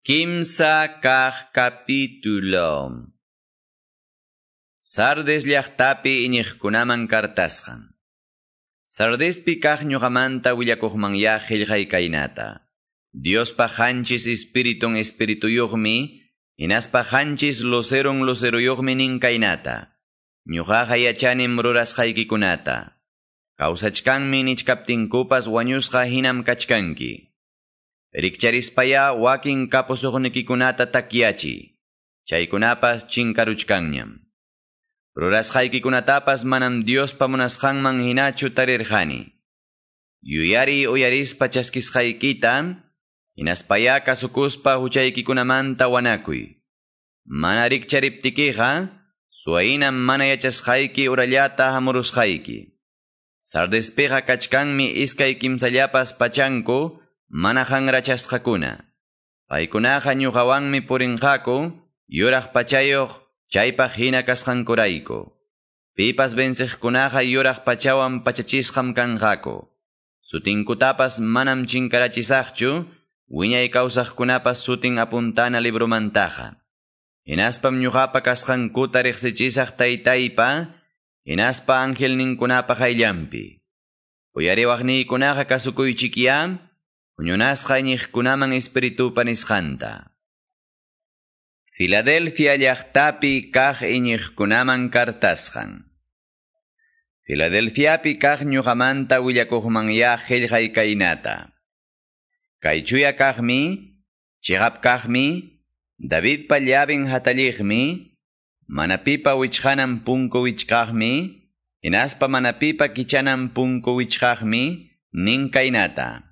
Kimsa kah capítulo. Sardes llaqtapi iñiqkunaman kartasqan. Sardespi kaq ñuqamanta willakuqmanya qillqay kaynata. Diospa qanchis espiriton espirituyuqmi, hinaspa qanchis loseron loseruyuqmi nin kaynata. Ñuqaqa yachanim rurasqaykikunata. Kawsachkanmi nichkaptinkupas wañusqa hinam kachkanki. Rikcharispaya wakin kapusuqnikikunata takyachi. Chaykunapas chinkaruchkanñam. Rurasqaykikunatapas manam Diospa munasqanman hinachu tarirqani. Yuyari uyarispa chaskisqaykita, hinaspaya kasukuspa huchaykikunamanta wanakuy. Mana rikchariptikiqa, suwainam mana yachasqayki urallata hamurusqayki. Sardespiqa kachkanmi iskay kimsallapas pachanku, mana hangrachasqakuna. Paykunaqa ñuqawanmi purinqaku, yuraq pachayoq chaypaq hina kasqankurayku. Pipas venceqkunaqa yuraq pachawan pachachisqam kanqaku. Sutinkutapas manam chinkarachisaqchu, wiñay kawsaqkunapas sutin apuntana libromantaqa. Hinaspam ñuqapa kasqankuta riqsichisaq taytaypa, hinaspa angelninkunapa ayllampi. Uyariwaqniykunaqa kasukuychikiya, Puñunasqa iñiqkunaman espiritupa nisqanta. Filadelfia llaqtapi kaq iñiqkunaman kartasqan. Filadelfiapi kaq ñuqamanta willakuqmanya qillqay kaynata. Kay chuya kaqmi, chiqap kaqmi, Davidpa llabin hatalliqmi, manapipa wichqanan punku wichqaqmi, hinaspa manapipa kichanan punku wichqaqmi, nin kaynata.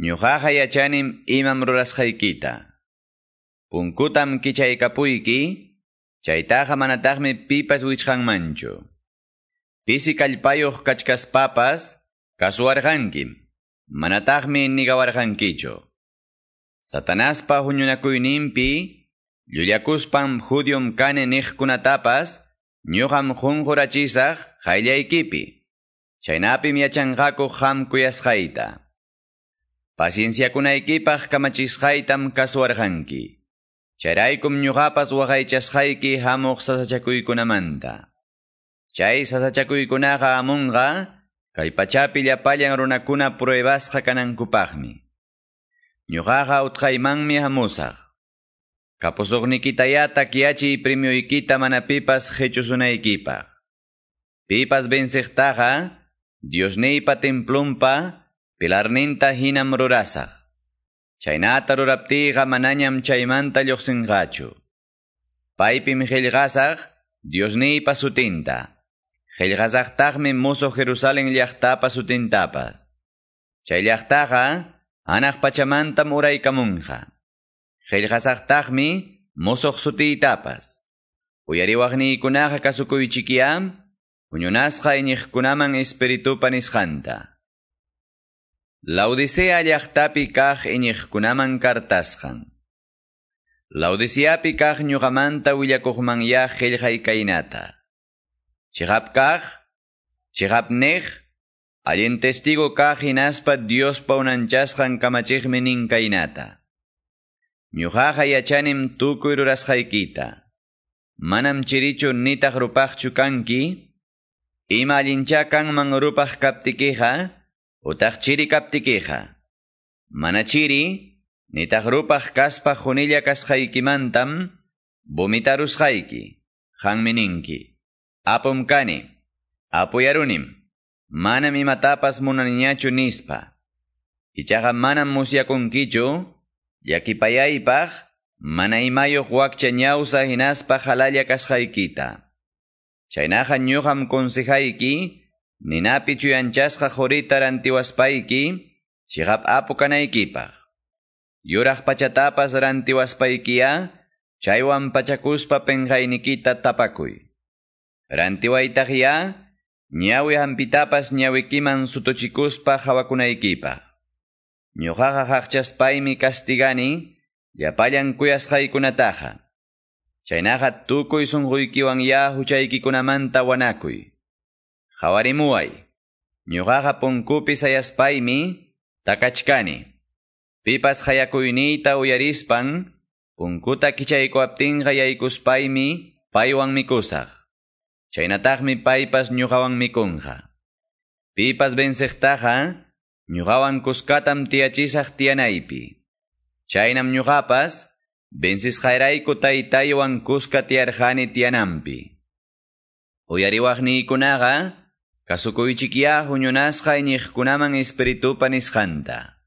Ñuqaqa yachanim imam rurasqaykita. Punkutam kichaykapuyki, chaytaqa manataqmi pipas wichqanmanchu. Pisi kallpayuq kachkaspapas, kasuwarqankim, manataqmi nigawarqankichu. Satanaspa huñunakuyninpi, llullakuspam judium kane niqkunatapas, ñuqam qunqurachisaq qayllaykipi. Chaynapim yachanqaku qam kuyasqayta. Pacienciakunaykipaq kamachisqaytam kasuwarqanki. Chayraykum ñuqapas waqaychasqayki hamuq sasachakuykunamanta. Chay sasachakuykunaqa amunqa, kay pachapi llapallan runakuna pruebasqa kanankupaqmi. Ñuqaqa utqaymanmi hamusaq. Kapusuqnikitaya takiyachiy premioykita mana pipas hechusunaykipaq. Pipas venciqtaqa, Diosniypa templumpa, pilarninta hinam rurasaq. Chaynata ruraptiqa manañam chaymanta lluqsinqachu. Paypim qillqasaq Diosniypa sutinta. Qillqasaqtaqmi muso Jerusalén llaqtapa sutintapas. Chay llaqtaqa anaq pachamantam uraykamunqa. Qillqasaqtaqmi musoq sutiytapas. Uyariwaqniykunaqa kasukuychikiyam, puñunasqa iñiqkunaman espiritupa nisqanta. Laodicea llaqtapi kaq iñiqkunaman kartasqan. Laodiceapi kaq ñuqamanta willakuqmanya qillqay kaynata. Chiqap kaq, chiqap neq, allin testigo kaq hinaspa Diospa unanchasqan kamachiqmi nin kaynata. Ñuqaqa yachanim tukuy. Manam chirichu nitaq rupaqchu kanki, ima utaq chiri kaptikiqa. Mana chiri, nitaq rupaq kaspa junilla kasqaykimantam, vomitarusqayki, qanmi ninki. Apum kani, apuyarunim, manam imatapas munaniñachu nispa. Ichaqa manam musyakunkichu, llakipayaypaq, mana imayuq wakcha ñawsa hinaspa halalla kasqaykita. Ninapi chuyanchasqa qurita rantiwaspayki, chiqap apu. Yuraq pachatapas rantiwaspaykiya, chaywan pachakuspa penqaynikita tapakuy. Rantiwaytaqya, ñawi hampitapas ñawikiman sutuchikuspa hawakunaykipaq. Ñuqaqa haqchaspaymi kastigani, llapallan kuyasqaykunataqa. Chaynaqa tukuy sunquykiwan ya huchaykikunamanta wanakuy. Qhawarimuway. Ñuqaqa punkupi sayaspaymi takachkani. Pipas hayakuyniyta uyarispan, punkuta kichaykuaptinqa yaykuspaymi paywan mikusaq. Chaynataqmi paypas ñuqawan mikunqa. Pipas venseqtaqa, ñuqawan kuskatam tiyachisaq tiyanaypi. Chaynam ñuqapas, vencisqayrayku taytaywan kuska tiyarqani tiyananpi. Uyariwaqniykunaqa, kasukuychikyaq huñunasqa iñiqkunaman espiritupa nisqanta.